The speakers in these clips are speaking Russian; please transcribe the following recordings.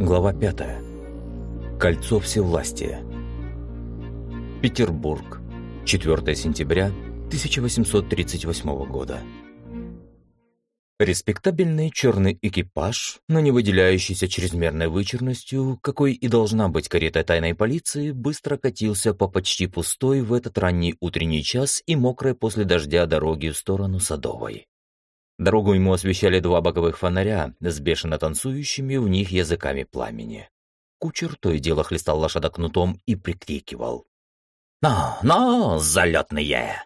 Глава 5. Кольцо всевластия. Петербург. 4 сентября 1838 года. Респектабельный черный экипаж, но не выделяющийся чрезмерной вычурностью, какой и должна быть карета тайной полиции, быстро катился по почти пустой в этот ранний утренний час и мокрой после дождя дороги в сторону Садовой. Дорогу ему освещали два боковых фонаря с бешено танцующими в них языками пламени. Кучер то и дело хлестал лошадок кнутом и прикрикивал. «Но, но, залетные!»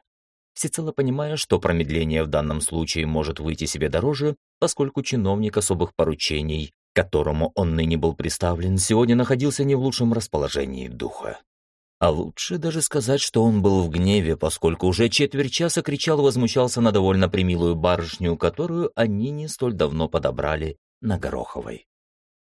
Всецело понимая, что промедление в данном случае может выйти себе дороже, поскольку чиновник особых поручений, которому он ныне был представлен, сегодня находился не в лучшем расположении духа. А лучше даже сказать, что он был в гневе, поскольку уже четверть часа кричал и возмущался на довольно примилую барышню, которую они не столь давно подобрали на Гороховой.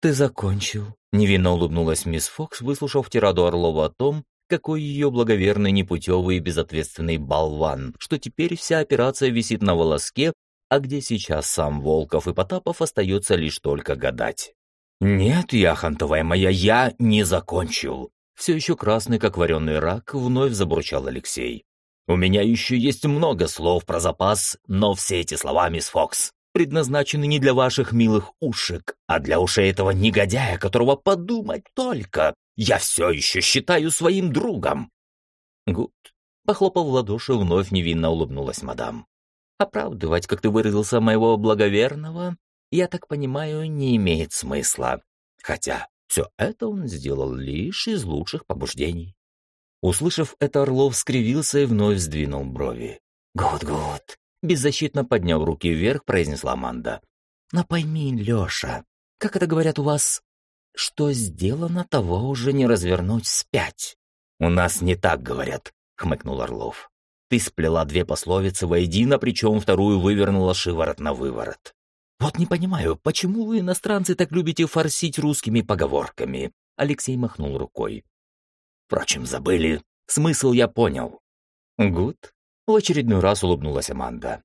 «Ты закончил?» — невинно улыбнулась мисс Фокс, выслушав тираду Орлова о том, какой ее благоверный, непутевый и безответственный болван, что теперь вся операция висит на волоске, а где сейчас сам Волков и Потапов остается лишь только гадать. «Нет, яхонтовая моя, я не закончил все еще красный, как вареный рак, вновь забурчал Алексей. «У меня еще есть много слов про запас, но все эти слова, мисс Фокс, предназначены не для ваших милых ушек, а для ушей этого негодяя, которого подумать только. Я все еще считаю своим другом». «Good», — похлопал в ладоши, вновь невинно улыбнулась мадам. «Оправдывать, как ты выразился, моего благоверного, я так понимаю, не имеет смысла. Хотя все это он сделал лишь из лучших побуждений. Услышав это, Орлов скривился и вновь сдвинул брови. «Good-good!» — беззащитно подняв руки вверх, произнесла Аманда. «Но пойми, Леша, как это говорят у вас, что сделано, того уже не развернуть спять». «У нас не так говорят», — хмыкнул Орлов. «Ты сплела две пословицы воедино, причем вторую вывернула шиворот на выворот. «Вот не понимаю, почему вы, иностранцы, так любите форсить русскими поговорками?» Алексей махнул рукой. «Впрочем, забыли. Смысл я понял». «Гуд», — в очередной раз улыбнулась Аманда.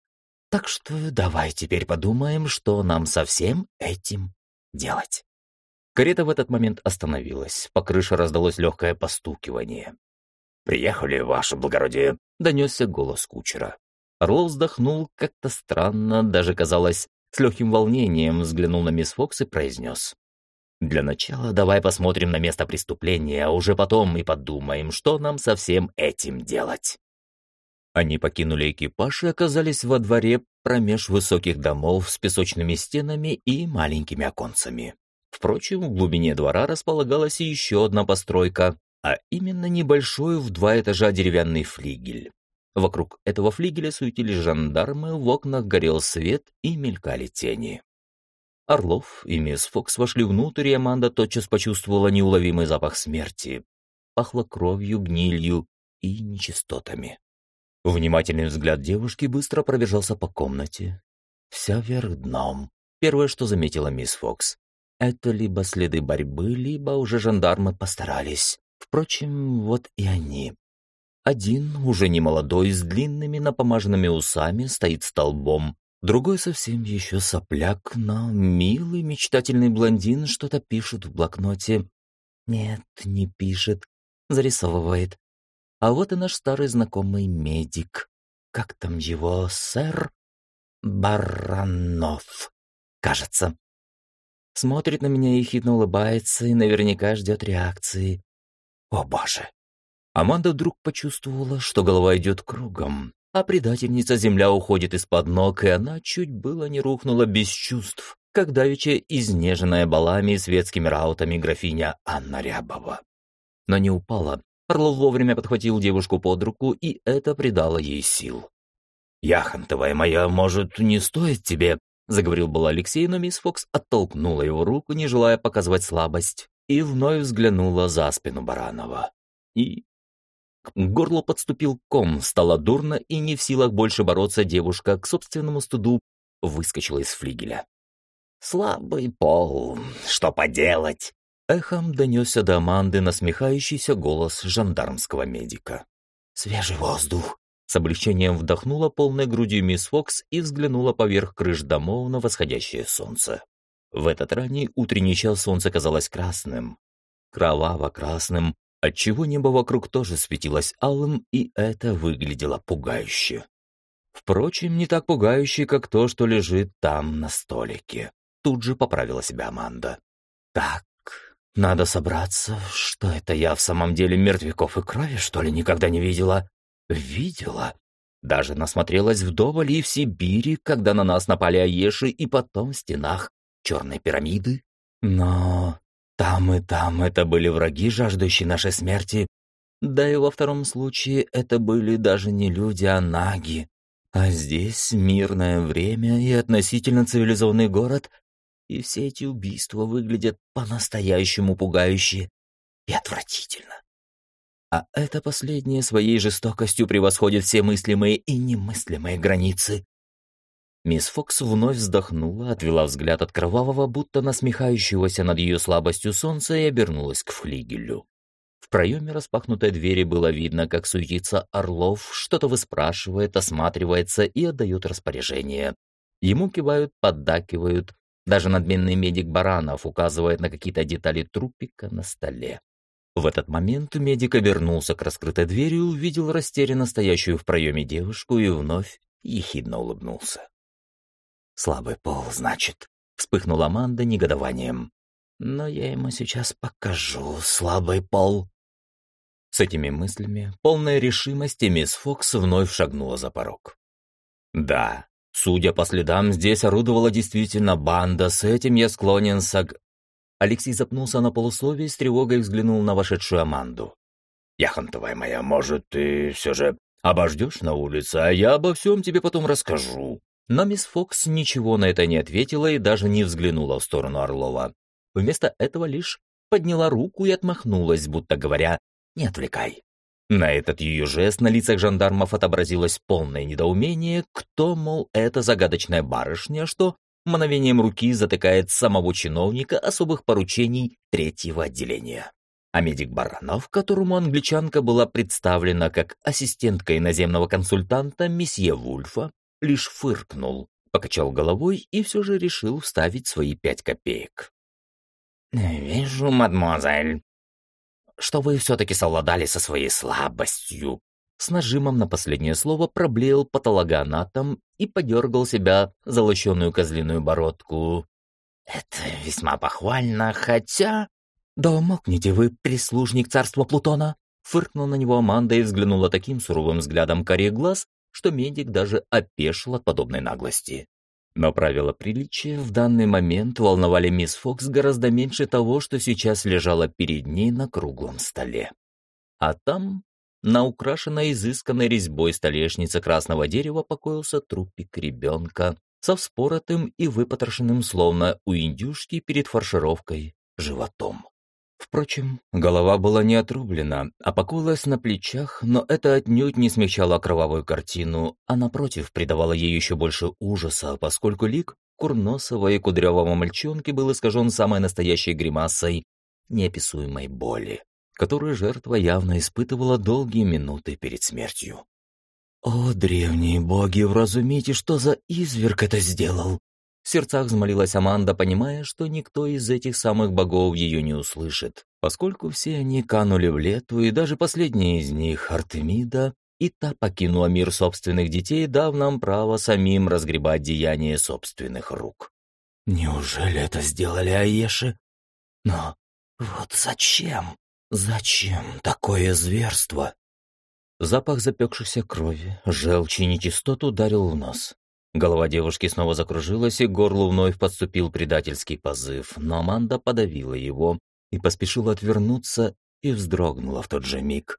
«Так что давай теперь подумаем, что нам со всем этим делать». Карета в этот момент остановилась. По крыше раздалось легкое постукивание. «Приехали, ваше благородие», — донесся голос кучера. Орлов вздохнул как-то странно, даже казалось, с легким волнением взглянул на мисс Фокс и произнес. «Для начала давай посмотрим на место преступления, а уже потом и подумаем, что нам со всем этим делать». Они покинули экипаж и оказались во дворе промеж высоких домов с песочными стенами и маленькими оконцами. Впрочем, в глубине двора располагалась еще одна постройка, а именно небольшой в два этажа деревянный флигель. Вокруг этого флигеля суетились жандармы, в окнах горел свет и мелькали тени. Орлов и мисс Фокс вошли внутрь, и Аманда тотчас почувствовала неуловимый запах смерти. Пахло кровью, гнилью и нечистотами. Внимательный взгляд девушки быстро пробежался по комнате. Вся вверх дном. Первое, что заметила мисс Фокс. Это либо следы борьбы, либо уже жандармы постарались. Впрочем, вот и они. Один, уже не молодой, с длинными напомаженными усами, стоит столбом. Другой совсем еще сопляк, но милый мечтательный блондин что-то пишет в блокноте. Нет, не пишет, зарисовывает. А вот и наш старый знакомый медик. Как там его, сэр? Баранов, кажется. Смотрит на меня и хитно улыбается и наверняка ждет реакции. О боже, Аманда вдруг почувствовала, что голова идет кругом, а предательница земля уходит из-под ног, и она чуть было не рухнула без чувств, как давеча изнеженная балами и светскими раутами графиня Анна Рябова. Но не упала. Орлов вовремя подхватил девушку под руку, и это придало ей сил. «Яхонтовая моя, может, не стоит тебе?» — заговорил был Алексей, но мисс Фокс оттолкнула его руку, не желая показывать слабость, и вновь взглянула за спину Баранова. И к горлу подступил ком, стало дурно, и не в силах больше бороться девушка к собственному студу выскочила из флигеля. «Слабый пол, что поделать?» Эхом донесся до Аманды насмехающийся голос жандармского медика. «Свежий воздух!» С облегчением вдохнула полной грудью мисс Фокс и взглянула поверх крыш домов на восходящее солнце. В этот ранний утренний час солнце казалось красным, кроваво-красным, отчего небо вокруг тоже светилось алым, и это выглядело пугающе. Впрочем, не так пугающе, как то, что лежит там на столике. Тут же поправила себя Аманда. Так, надо собраться. Что это я в самом деле мертвяков и крови, что ли, никогда не видела? Видела. Даже насмотрелась вдоволь и в Сибири, когда на нас напали Аеши, и потом в стенах черной пирамиды. Но там и там это были враги, жаждущие нашей смерти. Да и во втором случае это были даже не люди, а наги. А здесь мирное время и относительно цивилизованный город, и все эти убийства выглядят по-настоящему пугающе и отвратительно. А это последнее своей жестокостью превосходит все мыслимые и немыслимые границы. Мисс Фокс вновь вздохнула, отвела взгляд от кровавого, будто насмехающегося над ее слабостью солнца и обернулась к флигелю. В проеме распахнутой двери было видно, как суетится Орлов, что-то выспрашивает, осматривается и отдает распоряжение. Ему кивают, поддакивают. Даже надменный медик Баранов указывает на какие-то детали трупика на столе. В этот момент медик обернулся к раскрытой двери, увидел растерянно стоящую в проеме девушку и вновь ехидно улыбнулся. «Слабый пол, значит», — вспыхнула Аманда негодованием. «Но я ему сейчас покажу слабый пол». С этими мыслями, полная решимости, мисс Фокс вновь шагнула за порог. Да, судя по следам, здесь орудовала действительно банда, с этим я склонен сог... Алексей запнулся на полусловие и с тревогой взглянул на вошедшую Аманду. «Яхонтовая моя, может, ты все же обождешь на улице, а я обо всем тебе потом расскажу». Но мисс Фокс ничего на это не ответила и даже не взглянула в сторону Орлова. Вместо этого лишь подняла руку и отмахнулась, будто говоря не отвлекай». На этот ее жест на лицах жандармов отобразилось полное недоумение, кто, мол, это загадочная барышня, что мгновением руки затыкает самого чиновника особых поручений третьего отделения. А медик Баранов, которому англичанка была представлена как ассистентка иноземного консультанта месье Вульфа, лишь фыркнул, покачал головой и все же решил вставить свои пять копеек. «Вижу, мадемуазель, что вы все-таки совладали со своей слабостью». С нажимом на последнее слово проблеял патологоанатом и подергал себя за лощеную козлиную бородку. «Это весьма похвально, хотя...» «Да умолкните вы, прислужник царства Плутона!» Фыркнул на него Аманда и взглянула таким суровым взглядом корей глаз, что медик даже опешил от подобной наглости. Но правила приличия в данный момент волновали мисс Фокс гораздо меньше того, что сейчас лежало перед ней на круглом столе. А там, на украшенной изысканной резьбой столешнице красного дерева, покоился трупик ребенка со вспоротым и выпотрошенным, словно у индюшки перед фаршировкой, животом. Впрочем, голова была не отрублена, а покоилась на плечах, но это отнюдь не смягчало кровавую картину, а напротив придавало ей еще больше ужаса, поскольку лик курносого и кудрявого мальчонки был искажен самой настоящей гримасой неописуемой боли, которую жертва явно испытывала долгие минуты перед смертью. «О, древние боги, вразумите, что за изверг это сделал!» В сердцах взмолилась Аманда, понимая, что никто из этих самых богов ее не услышит, поскольку все они канули в лету, и даже последняя из них, Артемида, и та покинула мир собственных детей, дав нам право самим разгребать деяния собственных рук. Неужели это сделали Аеши? Но вот зачем? Зачем такое зверство? Запах запекшейся крови, желчи и нечистот ударил в нос. Голова девушки снова закружилась, и горлу вновь подступил предательский позыв, но Аманда подавила его и поспешила отвернуться и вздрогнула в тот же миг.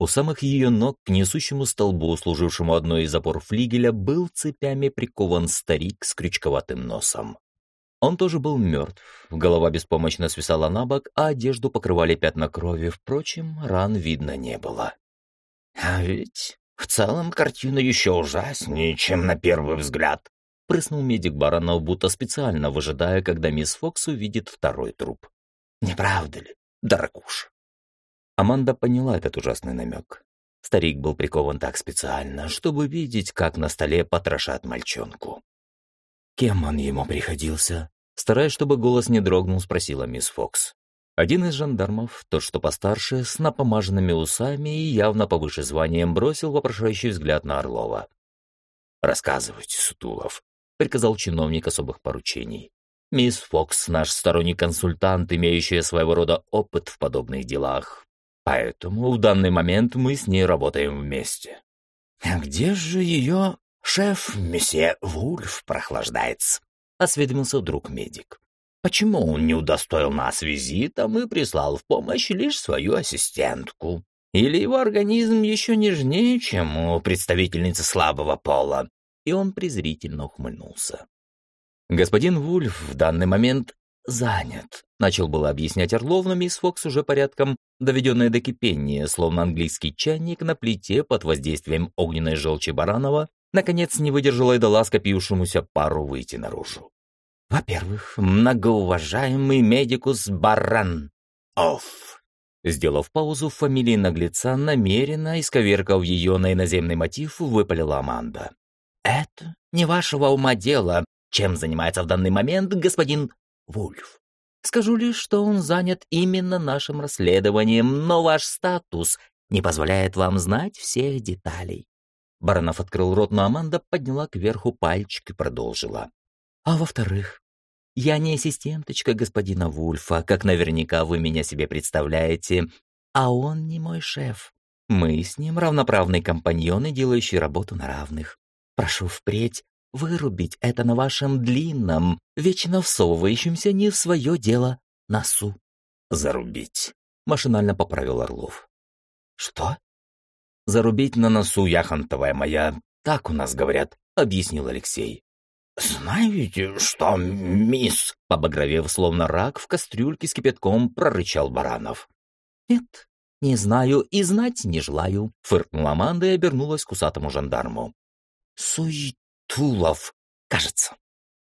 У самых ее ног к несущему столбу, служившему одной из опор флигеля, был цепями прикован старик с крючковатым носом. Он тоже был мертв, голова беспомощно свисала на бок, а одежду покрывали пятна крови, впрочем, ран видно не было. «А ведь в целом картина еще ужаснее, чем на первый взгляд. Прыснул медик Баранов, будто специально выжидая, когда мисс Фокс увидит второй труп. Не правда ли, дорогуш? Аманда поняла этот ужасный намек. Старик был прикован так специально, чтобы видеть, как на столе потрошат мальчонку. Кем он ему приходился? Стараясь, чтобы голос не дрогнул, спросила мисс Фокс. Один из жандармов, тот, что постарше, с напомаженными усами и явно повыше званием, бросил вопрошающий взгляд на Орлова. «Рассказывайте, Сутулов», — приказал чиновник особых поручений. «Мисс Фокс — наш сторонний консультант, имеющий своего рода опыт в подобных делах. Поэтому в данный момент мы с ней работаем вместе». «А где же ее шеф, месье Вульф, прохлаждается?» — осведомился вдруг медик. Почему он не удостоил нас визитом и прислал в помощь лишь свою ассистентку? Или его организм еще нежнее, чем у представительницы слабого пола?» И он презрительно ухмыльнулся. «Господин Вульф в данный момент занят», — начал было объяснять Орлов, но мисс Фокс уже порядком, доведенная до кипения, словно английский чайник на плите под воздействием огненной желчи Баранова, наконец не выдержала и дала скопившемуся пару выйти наружу. Во-первых, многоуважаемый медикус Баран. Оф. Сделав паузу фамилии наглеца, намеренно исковеркав ее на иноземный мотив, выпалила Аманда. «Это не вашего ума дело, чем занимается в данный момент господин Вульф. Скажу лишь, что он занят именно нашим расследованием, но ваш статус не позволяет вам знать всех деталей». Баранов открыл рот, но Аманда подняла кверху пальчик и продолжила. А во-вторых, я не ассистенточка господина Вульфа, как наверняка вы меня себе представляете, а он не мой шеф. Мы с ним равноправные компаньоны, делающие работу на равных. Прошу впредь вырубить это на вашем длинном, вечно всовывающемся не в свое дело носу. Зарубить, машинально поправил Орлов. Что? Зарубить на носу, яхонтовая моя, так у нас говорят, объяснил Алексей. «Знаете что, мисс?» — побагровев, словно рак, в кастрюльке с кипятком прорычал Баранов. «Нет, не знаю и знать не желаю», — фыркнула Аманда и обернулась к усатому жандарму. «Суетулов, кажется».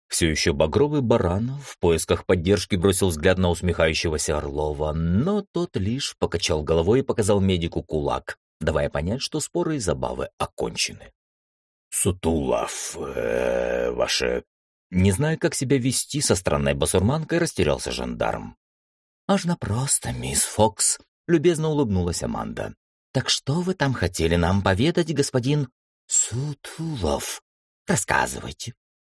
Все еще багровый Баранов в поисках поддержки бросил взгляд на усмехающегося Орлова, но тот лишь покачал головой и показал медику кулак, давая понять, что споры и забавы окончены. Сутулов, э, ваше...» Не зная, как себя вести со странной басурманкой, растерялся жандарм. «Можно просто, мисс Фокс», — любезно улыбнулась Аманда. «Так что вы там хотели нам поведать, господин Сутулов? Рассказывайте.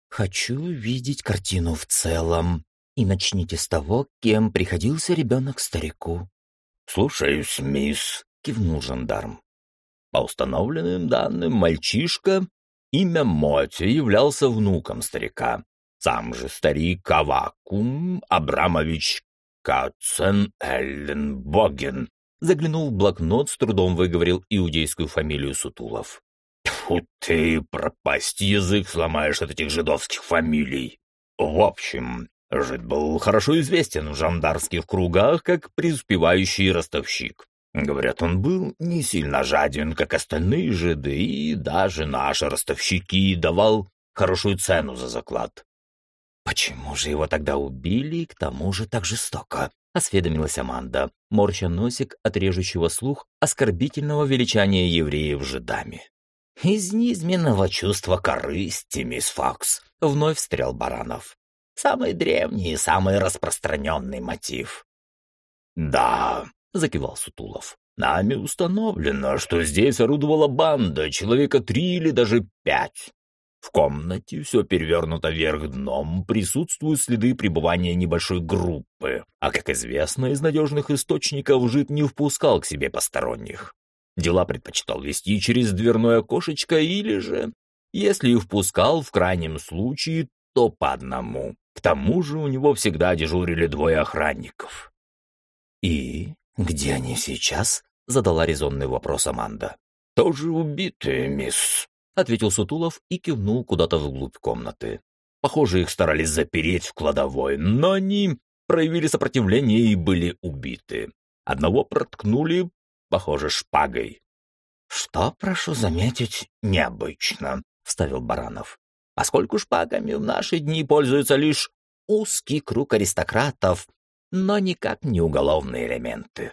Хочу видеть картину в целом. И начните с того, кем приходился ребенок старику». «Слушаюсь, мисс», — кивнул жандарм. «По установленным данным, мальчишка Имя Моти являлся внуком старика. Сам же старик Кавакум Абрамович Кацен Элленбоген заглянул в блокнот, с трудом выговорил иудейскую фамилию Сутулов. Фу ты, пропасть язык сломаешь от этих жидовских фамилий. В общем, жид был хорошо известен в жандарских кругах как преуспевающий ростовщик. Говорят, он был не сильно жаден, как остальные жиды, и даже наши ростовщики давал хорошую цену за заклад. «Почему же его тогда убили и к тому же так жестоко?» — осведомилась Аманда, морща носик от режущего слух оскорбительного величания евреев жидами. «Из неизменного чувства корысти, мисс Фокс», — вновь встрял Баранов. «Самый древний и самый распространенный мотив». «Да, закивал Сутулов. Нами установлено, что здесь орудовала банда, человека три или даже пять. В комнате все перевернуто вверх дном, присутствуют следы пребывания небольшой группы, а, как известно, из надежных источников жид не впускал к себе посторонних. Дела предпочитал вести через дверное окошечко или же, если и впускал, в крайнем случае, то по одному. К тому же у него всегда дежурили двое охранников. «И?» «Где они сейчас?» — задала резонный вопрос Аманда. «Тоже убитые, мисс», — ответил Сутулов и кивнул куда-то вглубь комнаты. Похоже, их старались запереть в кладовой, но они проявили сопротивление и были убиты. Одного проткнули, похоже, шпагой. «Что, прошу заметить, необычно», — вставил Баранов. «Поскольку шпагами в наши дни пользуются лишь узкий круг аристократов, но никак не уголовные элементы.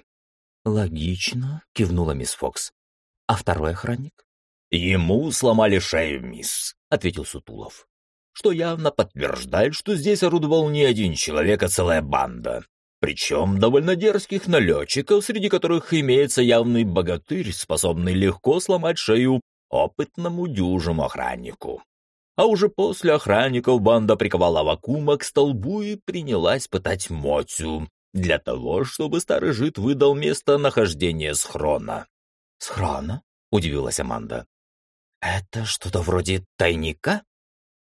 «Логично», — кивнула мисс Фокс. «А второй охранник?» «Ему сломали шею, мисс», — ответил Сутулов. что явно подтверждает, что здесь орудовал не один человек, а целая банда. Причем довольно дерзких налетчиков, среди которых имеется явный богатырь, способный легко сломать шею опытному дюжему охраннику. А уже после охранников банда приковала Вакума к столбу и принялась пытать Мотю, для того, чтобы старый жид выдал местонахождение схрона. «Схрона?» — удивилась Аманда. «Это что-то вроде тайника?»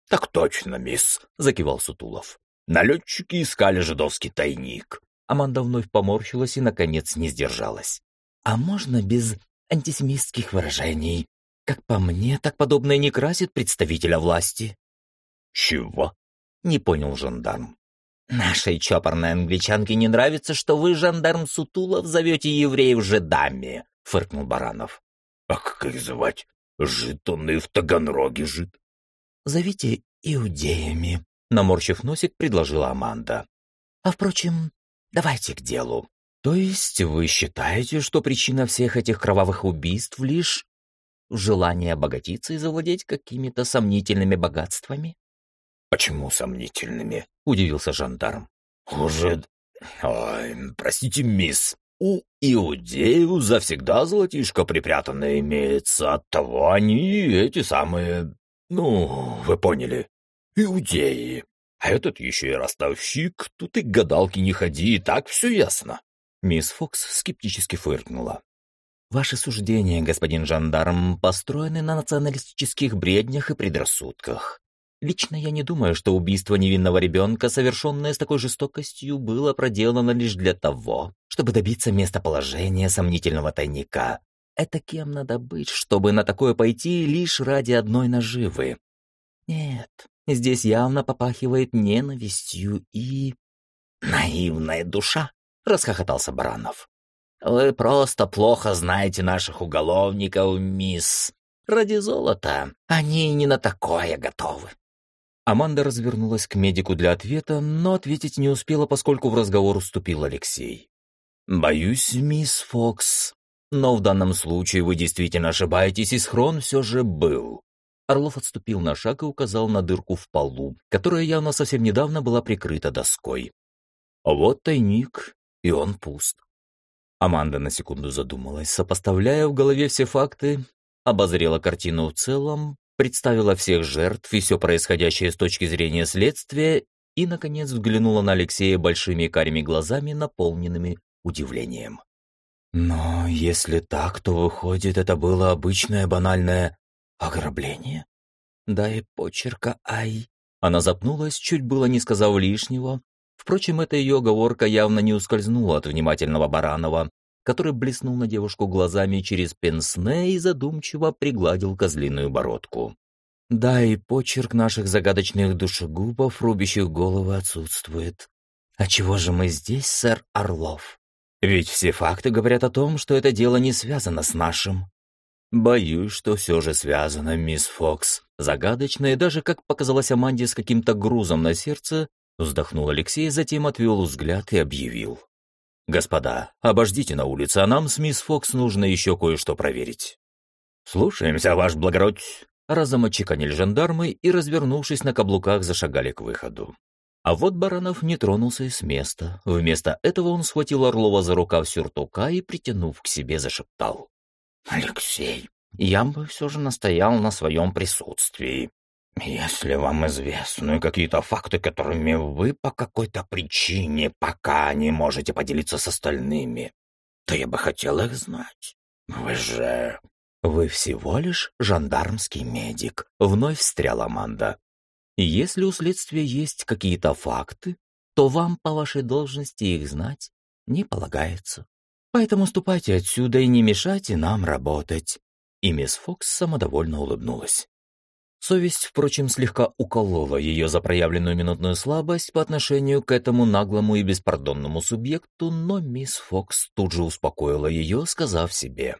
«Так точно, мисс», — закивал Сутулов. «Налетчики искали жидовский тайник». Аманда вновь поморщилась и, наконец, не сдержалась. «А можно без антисемитских выражений? Как по мне, так подобное не красит представителя власти». «Чего?» — не понял жандарм. «Нашей чопорной англичанке не нравится, что вы, жандарм Сутулов, зовете евреев жидами», — фыркнул Баранов. «А как их звать? Жид он и в Таганроге жид». «Зовите иудеями», — наморщив носик, предложила Аманда. «А впрочем, давайте к делу. То есть вы считаете, что причина всех этих кровавых убийств лишь желание обогатиться и завладеть какими-то сомнительными богатствами?» «Почему сомнительными?» — удивился жандарм. «Уже... Ой, простите, мисс, у иудеев завсегда золотишко припрятанное имеется, оттого они эти самые... Ну, вы поняли, иудеи. А этот еще и ростовщик, тут и гадалки не ходи, и так все ясно». Мисс Фокс скептически фыркнула. Ваши суждения, господин жандарм, построены на националистических бреднях и предрассудках. Лично я не думаю, что убийство невинного ребенка, совершенное с такой жестокостью, было проделано лишь для того, чтобы добиться местоположения сомнительного тайника. Это кем надо быть, чтобы на такое пойти лишь ради одной наживы? Нет, здесь явно попахивает ненавистью и... «Наивная душа!» — расхохотался Баранов. Вы просто плохо знаете наших уголовников, мисс. Ради золота они не на такое готовы. Аманда развернулась к медику для ответа, но ответить не успела, поскольку в разговор уступил Алексей. «Боюсь, мисс Фокс, но в данном случае вы действительно ошибаетесь, и схрон все же был». Орлов отступил на шаг и указал на дырку в полу, которая явно совсем недавно была прикрыта доской. «Вот тайник, и он пуст. Аманда на секунду задумалась, сопоставляя в голове все факты, обозрела картину в целом, представила всех жертв и все происходящее с точки зрения следствия и, наконец, взглянула на Алексея большими карими глазами, наполненными удивлением. «Но если так, то, выходит, это было обычное банальное ограбление? Дай почерка, ай!» Она запнулась, чуть было не сказав лишнего, Впрочем, эта ее оговорка явно не ускользнула от внимательного Баранова, который блеснул на девушку глазами через пенсне и задумчиво пригладил козлиную бородку. Да, и почерк наших загадочных душегубов, рубящих головы, отсутствует. А чего же мы здесь, сэр Орлов? Ведь все факты говорят о том, что это дело не связано с нашим. Боюсь, что все же связано, мисс Фокс. Загадочно и даже, как показалось Аманде, с каким-то грузом на сердце, Вздохнул Алексей, затем отвел взгляд и объявил. «Господа, обождите на улице, а нам с мисс Фокс нужно еще кое-что проверить». «Слушаемся, ваш благородь», разом отчеканили жандармы и, развернувшись на каблуках, зашагали к выходу. А вот Баранов не тронулся и с места. Вместо этого он схватил Орлова за рукав сюртука и, притянув к себе, зашептал. «Алексей, я бы все же настоял на своем присутствии. Если вам известны какие-то факты, которыми вы по какой-то причине пока не можете поделиться с остальными, то я бы хотел их знать. Вы же... Вы всего лишь жандармский медик, вновь встряла Аманда. Если у следствия есть какие-то факты, то вам по вашей должности их знать не полагается. Поэтому ступайте отсюда и не мешайте нам работать. И мисс Фокс самодовольно улыбнулась. Совесть, впрочем, слегка уколола ее за проявленную минутную слабость по отношению к этому наглому и беспардонному субъекту, но мисс Фокс тут же успокоила ее, сказав себе.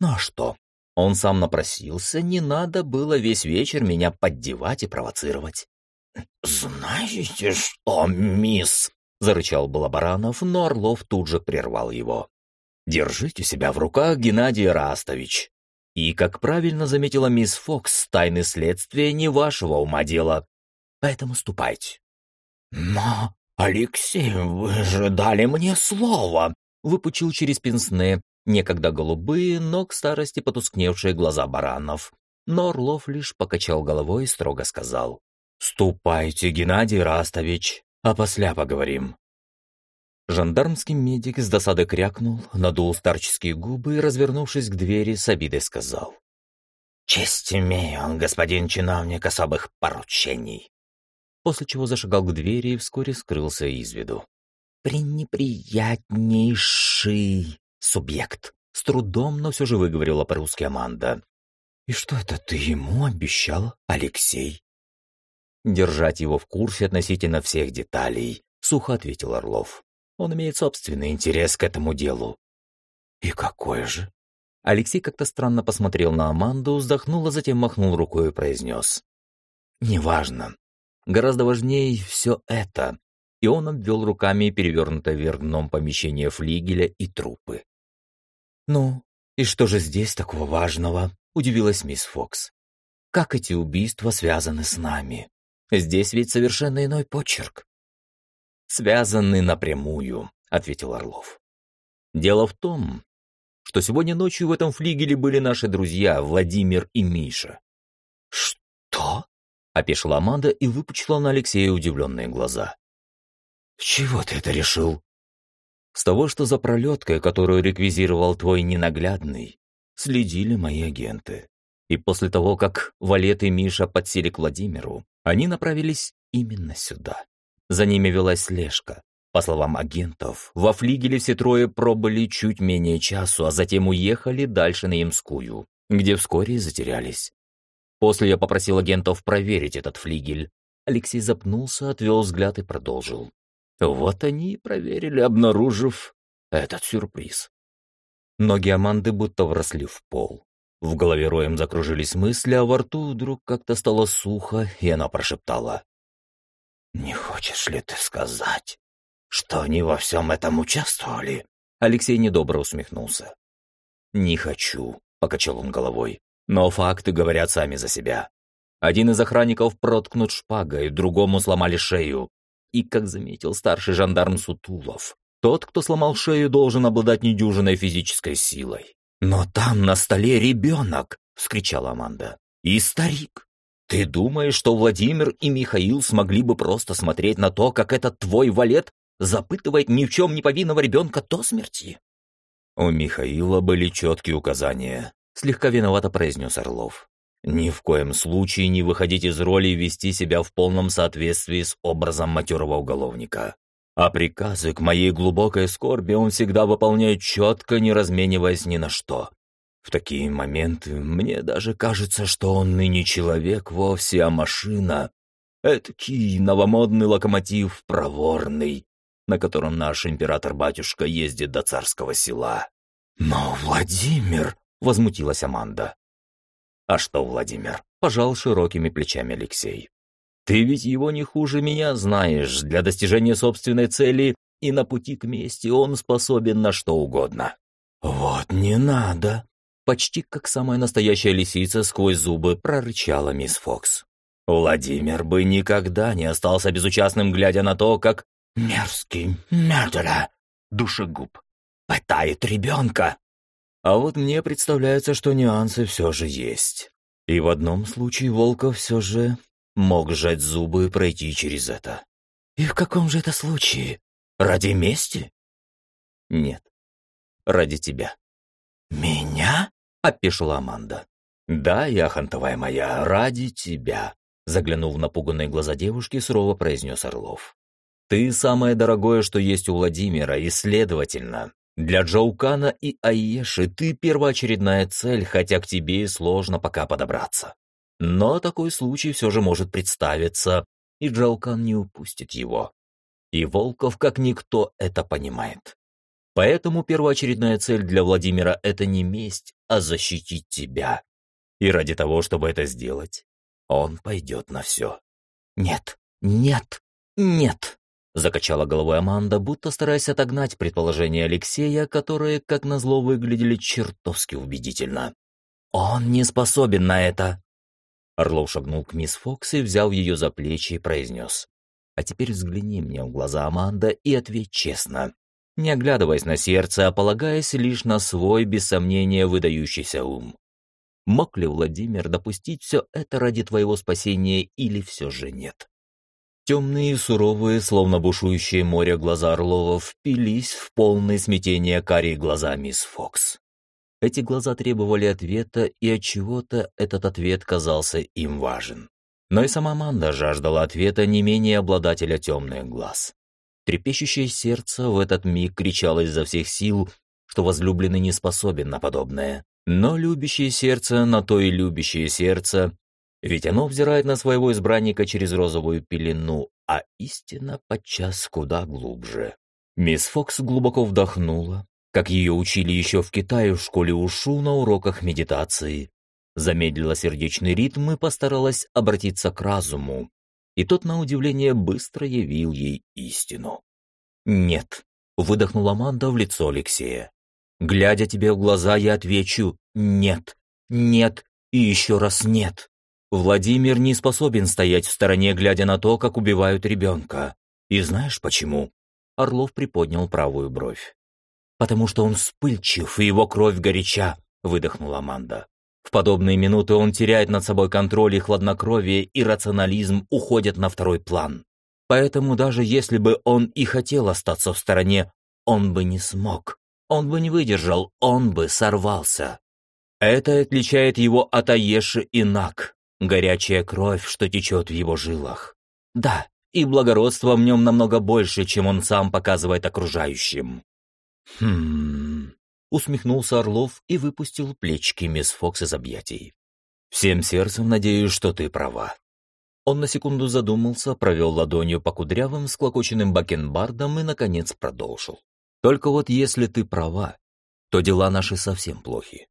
«Ну а что? Он сам напросился, не надо было весь вечер меня поддевать и провоцировать». «Знаете что, мисс?» — зарычал Балабаранов, но Орлов тут же прервал его. «Держите себя в руках, Геннадий Растович. И, как правильно заметила мисс Фокс, тайны следствия не вашего ума дело. поэтому ступайте». «Но, Алексей, вы же дали мне слово!» выпучил через пенсне некогда голубые, но к старости потускневшие глаза баранов. Но Орлов лишь покачал головой и строго сказал. «Ступайте, Геннадий Растович, а после поговорим». Жандармский медик с досады крякнул, надул старческие губы и, развернувшись к двери, с обидой сказал. «Честь имею, господин чиновник особых поручений!» После чего зашагал к двери и вскоре скрылся из виду. «Пренеприятнейший субъект!» С трудом, но все же выговорила по-русски Аманда. «И что это ты ему обещал, Алексей?» «Держать его в курсе относительно всех деталей», — сухо ответил Орлов. «Он имеет собственный интерес к этому делу». «И какой же?» Алексей как-то странно посмотрел на Аманду, вздохнул, а затем махнул рукой и произнес. «Неважно. Гораздо важнее все это». И он обвел руками перевернутое вверх дном помещение флигеля и трупы. «Ну, и что же здесь такого важного?» — удивилась мисс Фокс. «Как эти убийства связаны с нами? Здесь ведь совершенно иной почерк». «Связаны напрямую», — ответил Орлов. «Дело в том, что сегодня ночью в этом флигеле были наши друзья Владимир и Миша». «Что?» — опешила Аманда и выпучила на Алексея удивленные глаза. «С чего ты это решил?» «С того, что за пролеткой, которую реквизировал твой ненаглядный, следили мои агенты. И после того, как Валет и Миша подсели к Владимиру, они направились именно сюда. За ними велась слежка, по словам агентов, во флигеле все трое пробыли чуть менее часу, а затем уехали дальше на Ямскую, где вскоре затерялись. После я попросил агентов проверить этот флигель. Алексей запнулся, отвел взгляд и продолжил. Вот они и проверили, обнаружив этот сюрприз. Ноги Аманды будто вросли в пол. В голове роем закружились мысли, а во рту вдруг как-то стало сухо, и она прошептала. «Не хочешь ли ты сказать, что они во всем этом участвовали?» Алексей недобро усмехнулся. «Не хочу», — покачал он головой. «Но факты говорят сами за себя. Один из охранников проткнут шпагой, другому сломали шею. И, как заметил старший жандарм Сутулов, тот, кто сломал шею, должен обладать недюжиной физической силой. «Но там на столе ребенок!» — вскричала Аманда. «И старик!» «Ты думаешь, что Владимир и Михаил смогли бы просто смотреть на то, как этот твой валет запытывает ни в чем не повинного ребенка до смерти?» У Михаила были четкие указания, слегка виновато произнес Орлов. «Ни в коем случае не выходить из роли и вести себя в полном соответствии с образом матерого уголовника. А приказы к моей глубокой скорби он всегда выполняет четко, не размениваясь ни на что. В такие моменты мне даже кажется, что он не человек вовсе, а машина. Эдакий новомодный локомотив проворный, на котором наш император-батюшка ездит до царского села. «Но Владимир!» — возмутилась Аманда. «А что, Владимир?» — пожал широкими плечами Алексей. «Ты ведь его не хуже меня знаешь. Для достижения собственной цели и на пути к мести он способен на что угодно». «Вот не надо!» Почти как самая настоящая лисица сквозь зубы прорычала мисс Фокс. Владимир бы никогда не остался безучастным, глядя на то, как мерзкий мердера, душегуб, пытает ребенка. А вот мне представляется, что нюансы все же есть. И в одном случае Волков все же мог сжать зубы и пройти через это. И в каком же это случае? Ради мести? Нет. Ради тебя. Меня? — опешила Аманда. «Да, яхонтовая моя, ради тебя», — заглянув в напуганные глаза девушки, сурово произнес Орлов. «Ты самое дорогое, что есть у Владимира, и, следовательно, для Джаукана и Аеши ты первоочередная цель, хотя к тебе и сложно пока подобраться. Но такой случай все же может представиться, и Джаукан не упустит его. И Волков как никто это понимает. Поэтому первоочередная цель для Владимира – это не месть, а защитить тебя. И ради того, чтобы это сделать, он пойдет на все. «Нет, нет, нет!» – закачала головой Аманда, будто стараясь отогнать предположения Алексея, которые, как назло, выглядели чертовски убедительно. «Он не способен на это!» Орлов шагнул к мисс Фокс и взял ее за плечи и произнес. «А теперь взгляни мне в глаза, Аманда, и ответь честно, не оглядываясь на сердце, а полагаясь лишь на свой, без сомнения, выдающийся ум. Мог ли Владимир допустить все это ради твоего спасения или все же нет?» Темные и суровые, словно бушующее море глаза Орлова, впились в полное смятение карие глаза мисс Фокс. Эти глаза требовали ответа, и от чего-то этот ответ казался им важен. Но и сама Манда жаждала ответа не менее обладателя темных глаз. Трепещущее сердце в этот миг кричало изо всех сил, что возлюбленный не способен на подобное. Но любящее сердце на то и любящее сердце ведь оно взирает на своего избранника через розовую пелену, а истина подчас куда глубже. Мисс Фокс глубоко вдохнула, как ее учили еще в Китае в школе ушу на уроках медитации. Замедлила сердечный ритм и постаралась обратиться к разуму. И тот, на удивление, быстро явил ей истину. «Нет», — выдохнула Манда в лицо Алексея. «Глядя тебе в глаза, я отвечу «нет», «нет» и еще раз «нет». Владимир не способен стоять в стороне, глядя на то, как убивают ребенка. И знаешь почему? Орлов приподнял правую бровь. «Потому что он вспыльчив, и его кровь горяча», — выдохнула Аманда. В подобные минуты он теряет над собой контроль, и хладнокровие и рационализм уходят на второй план. Поэтому даже если бы он и хотел остаться в стороне, он бы не смог. Он бы не выдержал, он бы сорвался. Это отличает его от Аеши и Нак, горячая кровь, что течет в его жилах. Да, и благородство в нем намного больше, чем он сам показывает окружающим. Хм... Усмехнулся Орлов и выпустил плечки мисс Фокс из объятий. «Всем сердцем надеюсь, что ты права». Он на секунду задумался, провел ладонью по кудрявым, склокоченным бакенбардам и, наконец, продолжил. «Только вот если ты права, то дела наши совсем плохи».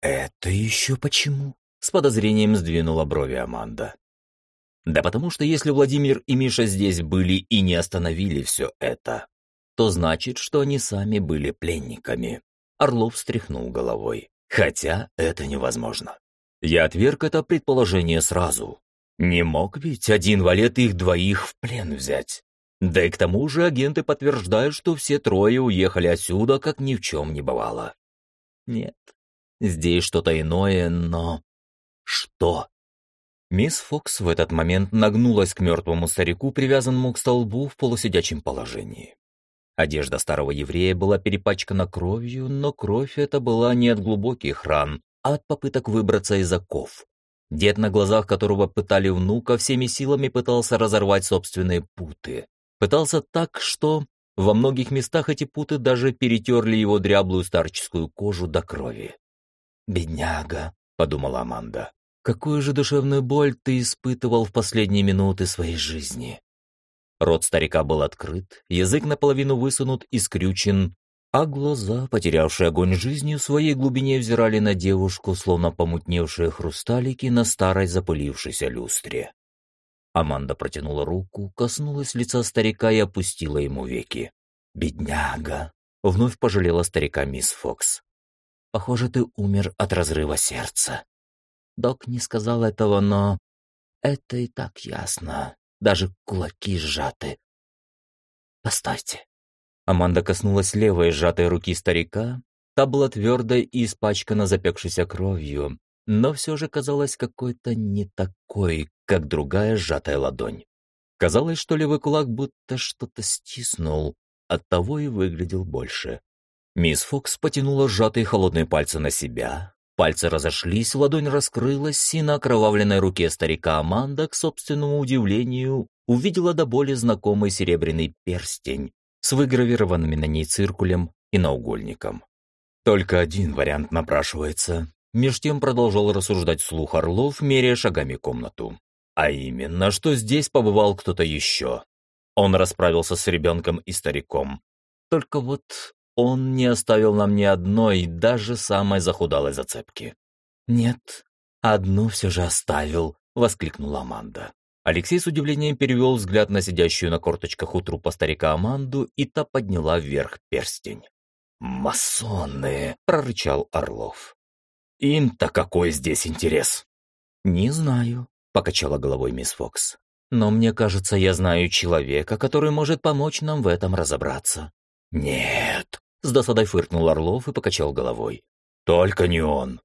«Это еще почему?» С подозрением сдвинула брови Аманда. Да потому что если Владимир и Миша здесь были и не остановили все это, то значит, что они сами были пленниками. Орлов встряхнул головой. Хотя это невозможно. Я отверг это предположение сразу. Не мог ведь один валет их двоих в плен взять. Да и к тому же агенты подтверждают, что все трое уехали отсюда, как ни в чем не бывало. Нет, здесь что-то иное, но что? Мисс Фокс в этот момент нагнулась к мертвому старику, привязанному к столбу в полусидячем положении. Одежда старого еврея была перепачкана кровью, но кровь эта была не от глубоких ран, а от попыток выбраться из оков. Дед, на глазах которого пытали внука, всеми силами пытался разорвать собственные путы. Пытался так, что во многих местах эти путы даже перетерли его дряблую старческую кожу до крови. «Бедняга», — подумала Аманда. Какую же душевную боль ты испытывал в последние минуты своей жизни? Рот старика был открыт, язык наполовину высунут и скрючен, а глаза, потерявшие огонь жизни, в своей глубине взирали на девушку, словно помутневшие хрусталики на старой запылившейся люстре. Аманда протянула руку, коснулась лица старика и опустила ему веки. «Бедняга!» — вновь пожалела старика мисс Фокс. «Похоже, ты умер от разрыва сердца». Док не сказал этого, но это и так ясно. Даже кулаки сжаты. Постойте. Аманда коснулась левой сжатой руки старика. Та была твердой и испачкана запекшейся кровью, но все же казалась какой-то не такой, как другая сжатая ладонь. Казалось, что левый кулак будто что-то стиснул, оттого и выглядел больше. Мисс Фокс потянула сжатые холодные пальцы на себя, Пальцы разошлись, ладонь раскрылась, и на окровавленной руке старика Аманда, к собственному удивлению, увидела до боли знакомый серебряный перстень с выгравированными на ней циркулем и наугольником. Только один вариант напрашивается. Меж тем продолжал рассуждать слух Орлов, меряя шагами комнату. А именно, что здесь побывал кто-то еще. Он расправился с ребенком и стариком. Только вот он не оставил нам ни одной, даже самой захудалой зацепки. «Нет, одну все же оставил», — воскликнула Аманда. Алексей с удивлением перевел взгляд на сидящую на корточках у трупа старика Аманду, и та подняла вверх перстень. «Масоны!» — прорычал Орлов. «Им-то какой здесь интерес?» «Не знаю», — покачала головой мисс Фокс. «Но мне кажется, я знаю человека, который может помочь нам в этом разобраться». «Нет», — с досадой фыркнул Орлов и покачал головой. «Только не он.